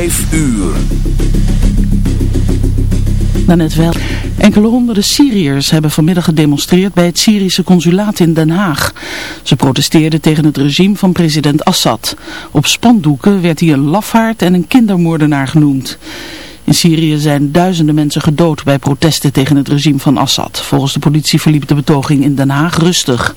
5 uur. net wel. Enkele honderden Syriërs hebben vanmiddag gedemonstreerd bij het Syrische consulaat in Den Haag. Ze protesteerden tegen het regime van president Assad. Op spandoeken werd hij een lafaard en een kindermoordenaar genoemd. In Syrië zijn duizenden mensen gedood bij protesten tegen het regime van Assad. Volgens de politie verliep de betoging in Den Haag rustig.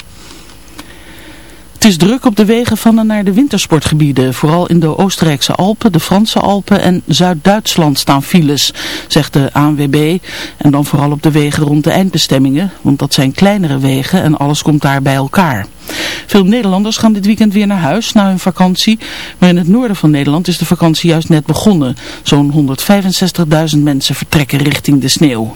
Het is druk op de wegen van en naar de wintersportgebieden. Vooral in de Oostenrijkse Alpen, de Franse Alpen en Zuid-Duitsland staan files, zegt de ANWB. En dan vooral op de wegen rond de eindbestemmingen, want dat zijn kleinere wegen en alles komt daar bij elkaar. Veel Nederlanders gaan dit weekend weer naar huis na hun vakantie, maar in het noorden van Nederland is de vakantie juist net begonnen. Zo'n 165.000 mensen vertrekken richting de sneeuw.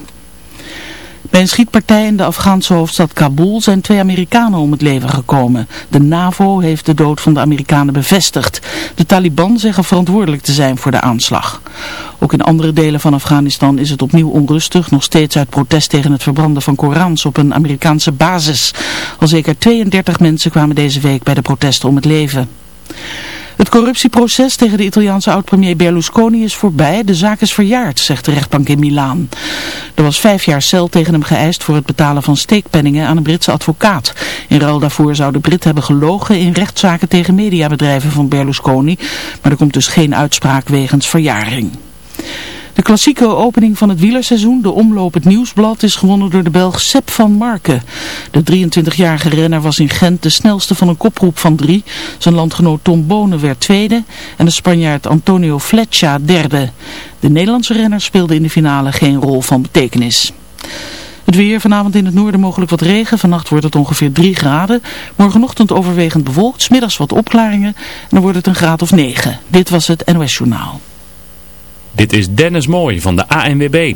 Bij een schietpartij in de Afghaanse hoofdstad Kabul zijn twee Amerikanen om het leven gekomen. De NAVO heeft de dood van de Amerikanen bevestigd. De Taliban zeggen verantwoordelijk te zijn voor de aanslag. Ook in andere delen van Afghanistan is het opnieuw onrustig, nog steeds uit protest tegen het verbranden van Korans op een Amerikaanse basis. Al zeker 32 mensen kwamen deze week bij de protesten om het leven. Het corruptieproces tegen de Italiaanse oud-premier Berlusconi is voorbij. De zaak is verjaard, zegt de rechtbank in Milaan. Er was vijf jaar cel tegen hem geëist voor het betalen van steekpenningen aan een Britse advocaat. In ruil daarvoor zou de Brit hebben gelogen in rechtszaken tegen mediabedrijven van Berlusconi. Maar er komt dus geen uitspraak wegens verjaring. De klassieke opening van het wielerseizoen, de Omloop het Nieuwsblad, is gewonnen door de Belg Sepp van Marken. De 23-jarige renner was in Gent de snelste van een koproep van drie. Zijn landgenoot Tom Bonen werd tweede en de Spanjaard Antonio Fletcher derde. De Nederlandse renner speelde in de finale geen rol van betekenis. Het weer, vanavond in het noorden mogelijk wat regen. Vannacht wordt het ongeveer 3 graden. Morgenochtend overwegend bewolkt, smiddags wat opklaringen. En dan wordt het een graad of 9. Dit was het NOS Journaal. Dit is Dennis Mooi van de ANWB.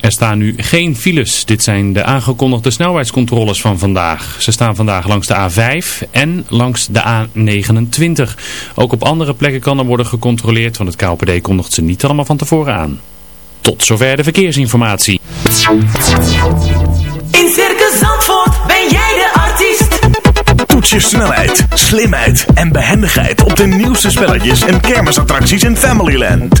Er staan nu geen files. Dit zijn de aangekondigde snelheidscontroles van vandaag. Ze staan vandaag langs de A5 en langs de A29. Ook op andere plekken kan er worden gecontroleerd, want het KLPD kondigt ze niet allemaal van tevoren aan. Tot zover de verkeersinformatie. In Circus Zandvoort ben jij de artiest. Toets je snelheid, slimheid en behendigheid op de nieuwste spelletjes en kermisattracties in Familyland.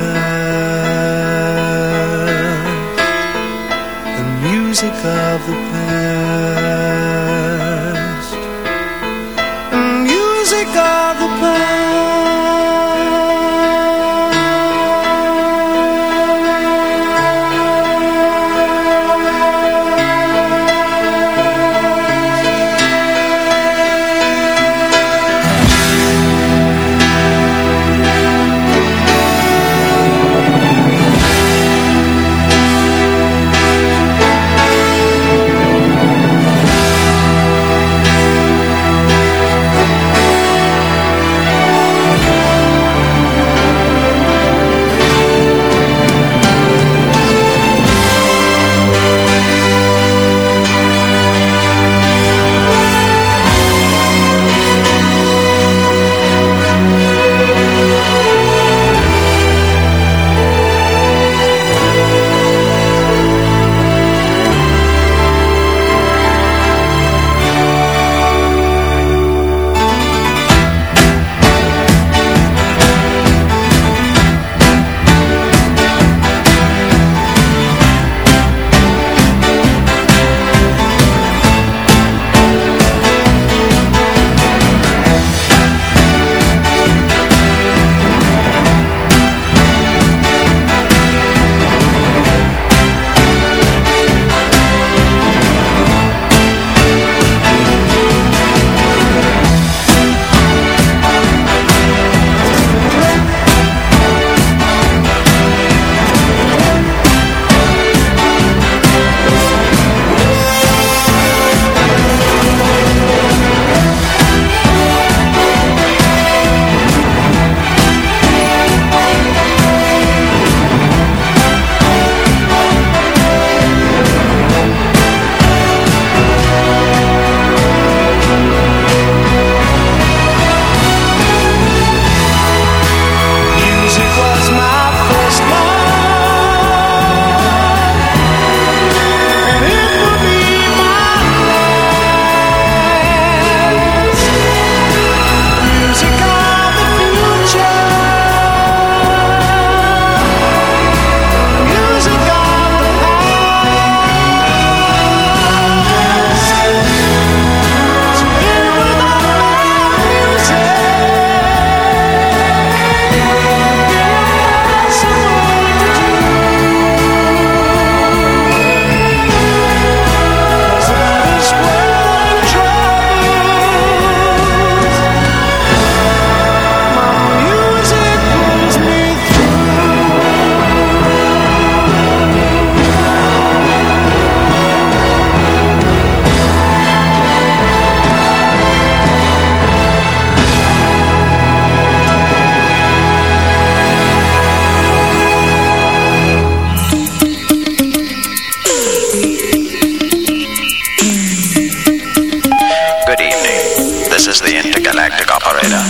is the intergalactic operator.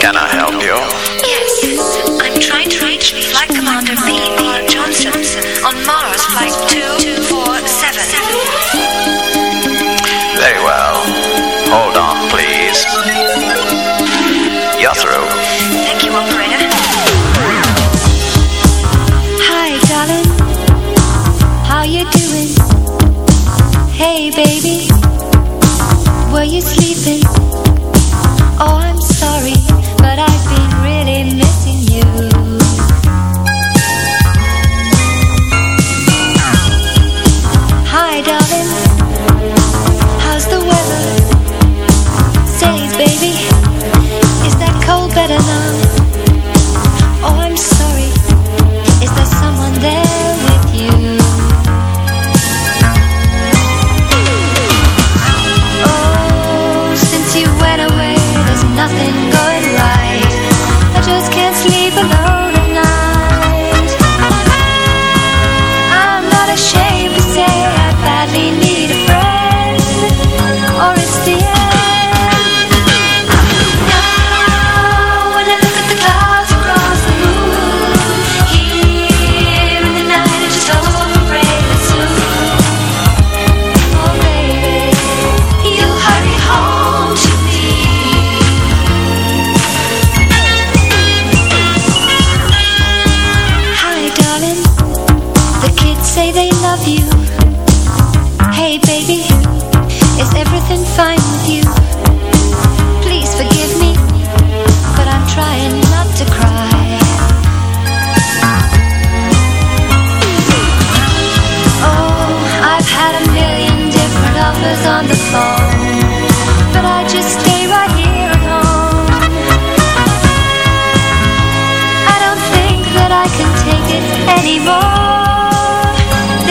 Can I help you? Yes. I'm trying to reach Flight Commander B.R. Johnson on Mars Flight 247.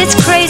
it's crazy.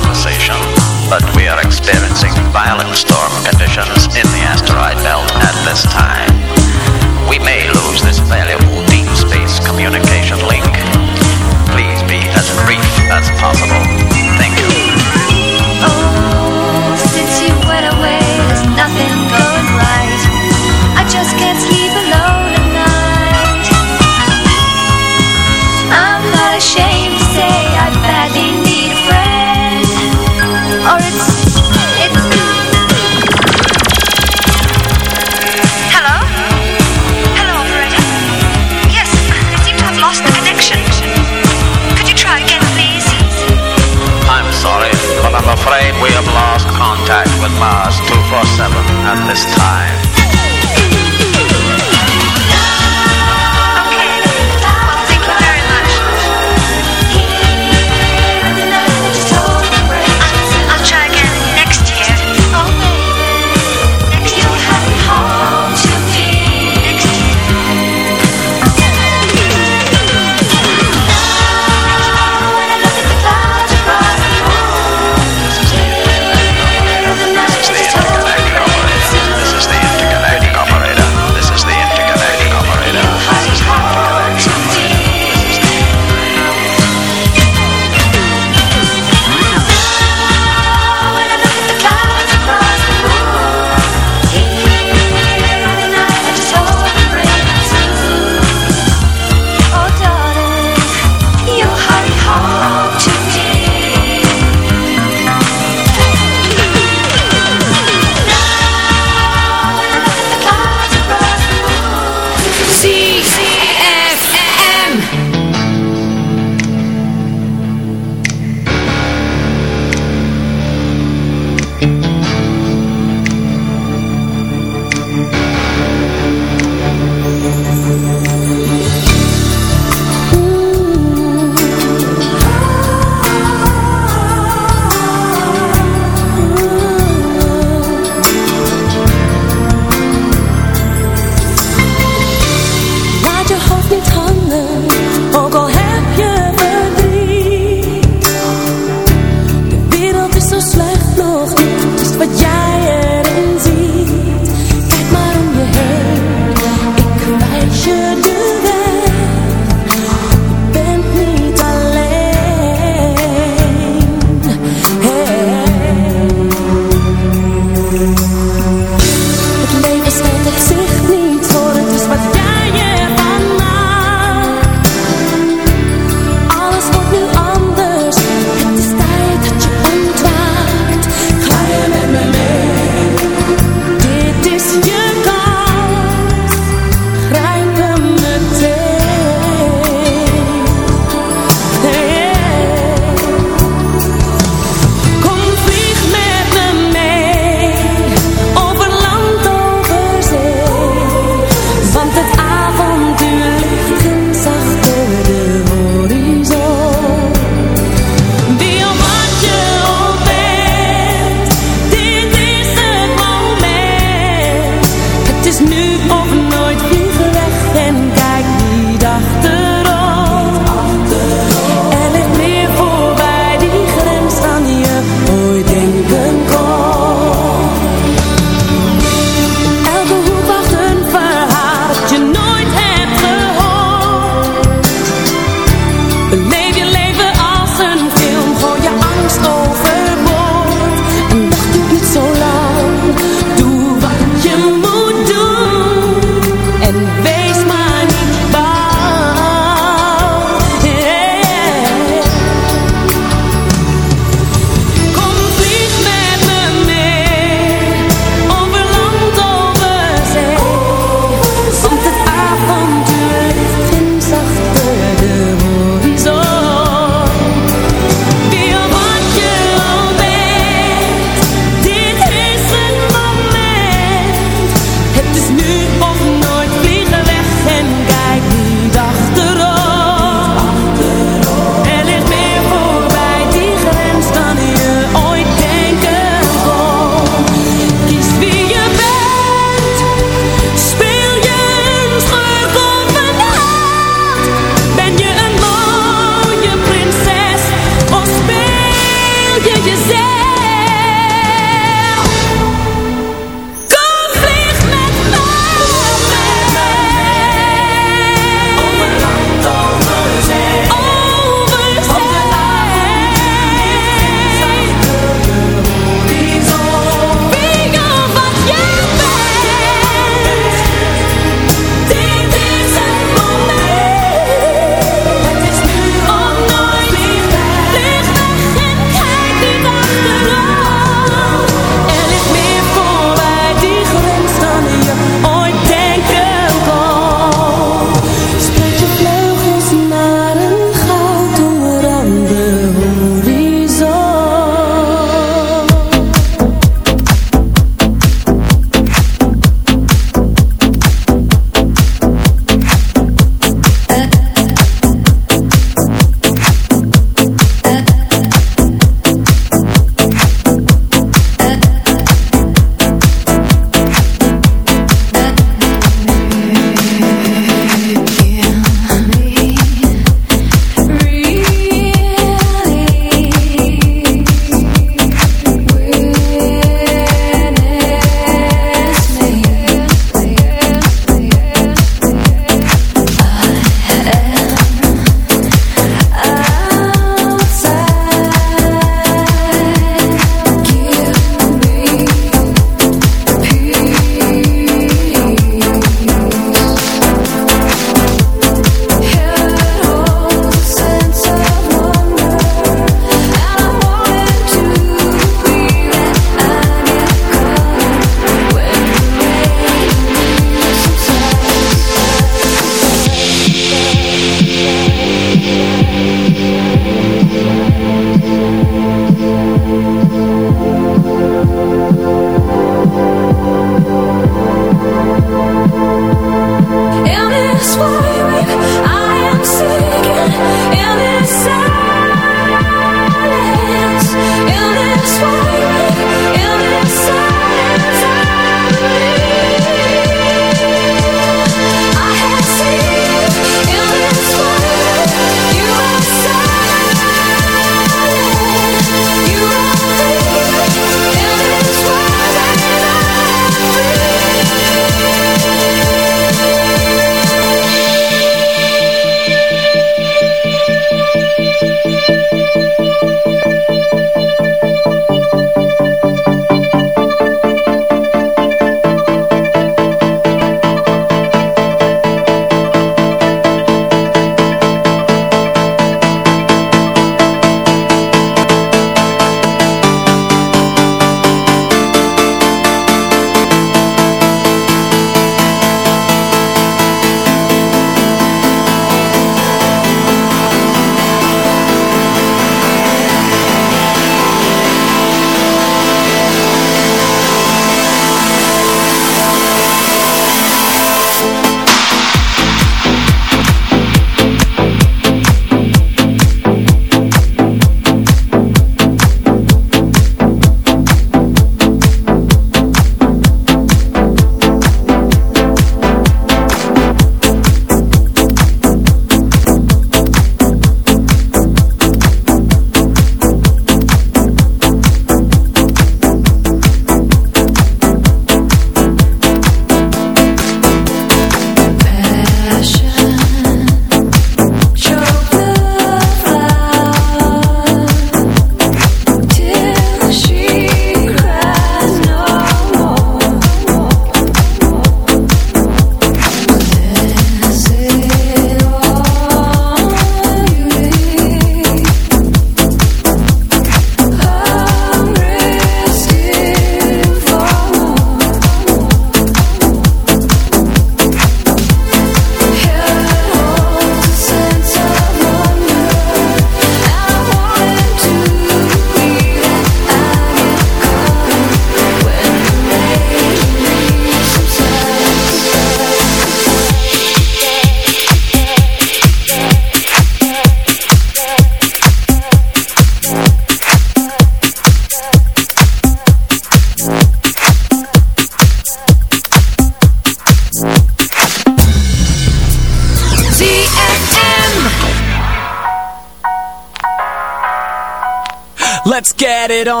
had it on.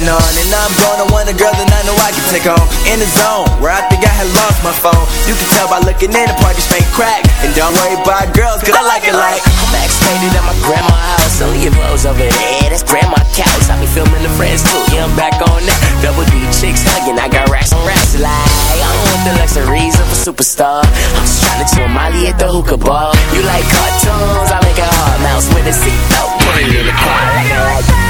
waiting on. And I'm gonna want a girl that I know I can take home. In the zone, where I think I had lost my phone. You can tell by looking in, the party straight crack. And don't worry about girls, cause I like it like. I'm backstated at my grandma's house. Only your clothes over there. That's grandma couch. I be filming the friends too. Yeah, I'm back on that. Double D chicks hugging. I got racks on racks. Like, I don't want the luxuries of a superstar. I'm just trying to chill Molly at the hookah bar. You like cartoons? I make a hard mouse with a seatbelt. Put it in the car. Hey,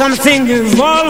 Something evolving.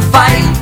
fight.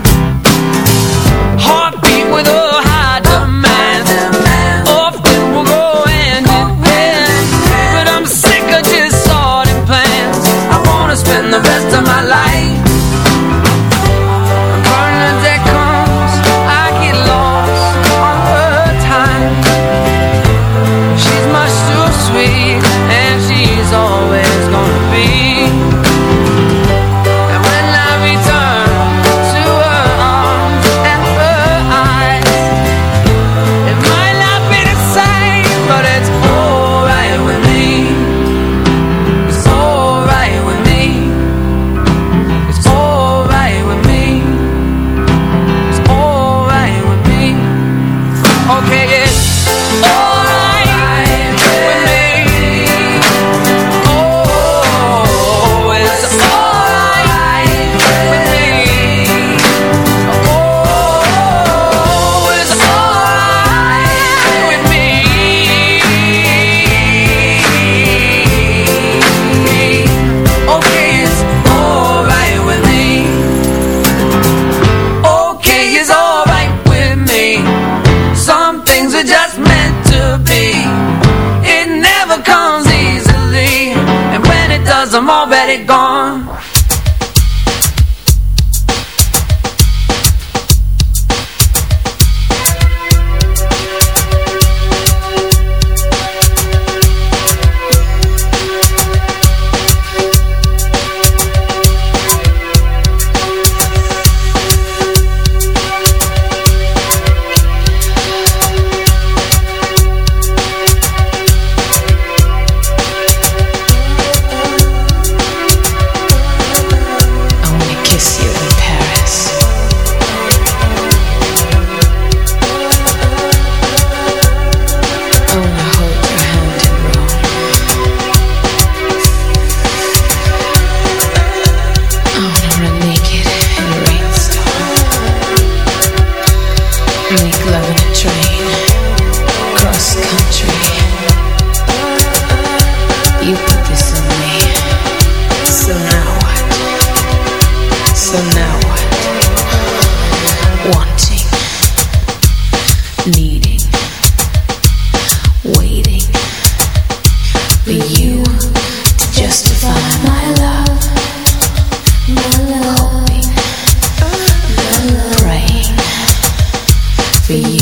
wanting, needing, waiting for you to justify my love, hoping, praying for you.